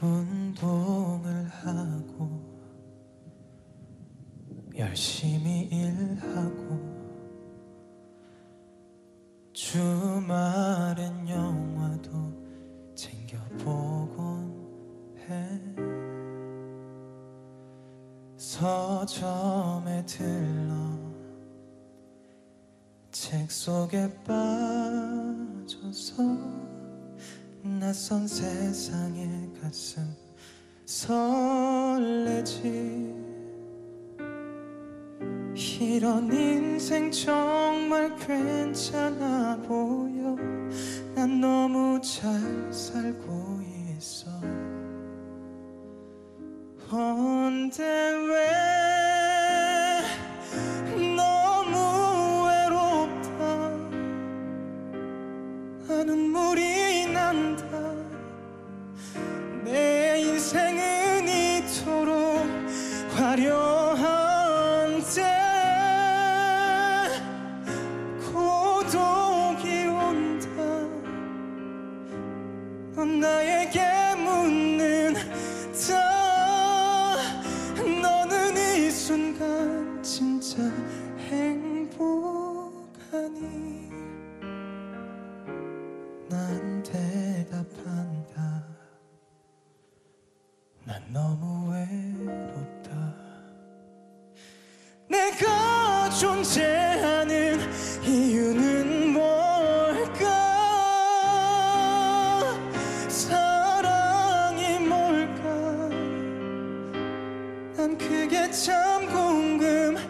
운동을 하고 열심히 일하고 주말엔 영화도 챙겨보곤 해. 서점에 들러 책 속에 빠져서 낯선 세상에 가슴 설레지. 이런 인생 정말 괜찮아 보여. 난 너무 잘 살고 있어. 언제 왜 너무 외롭다. 아 눈물이 난다 화려한데 고독이 온다. 넌 나에게 묻는다 너는 이 순간 진짜 행복하니 존재하는 이유는 뭘까? 사랑이 뭘까? 난 그게 참 궁금해